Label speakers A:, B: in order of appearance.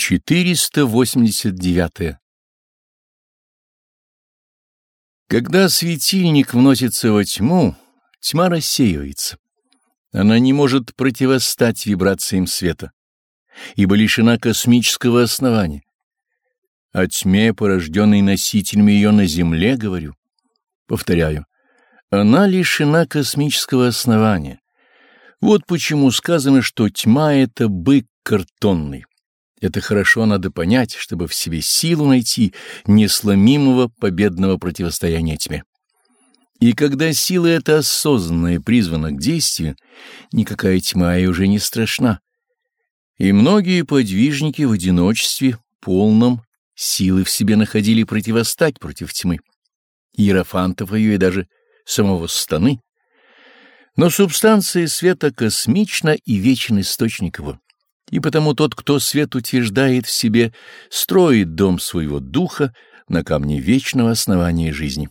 A: 489. Когда светильник вносится во тьму, тьма рассеивается. Она не может противостать вибрациям света, ибо лишена космического основания. О тьме, порожденной носителями ее на Земле, говорю. Повторяю, она лишена космического основания. Вот почему сказано, что тьма — это бык картонный. Это хорошо надо понять, чтобы в себе силу найти несломимого победного противостояния тьме. И когда сила эта осознанная призвана к действию, никакая тьма и уже не страшна. И многие подвижники в одиночестве, полном, силы в себе находили противостать против тьмы. Иерофантов ее и даже самого станы. Но субстанция света космична и вечен источник его. И потому тот, кто свет утверждает в себе, строит дом своего духа на камне вечного основания жизни.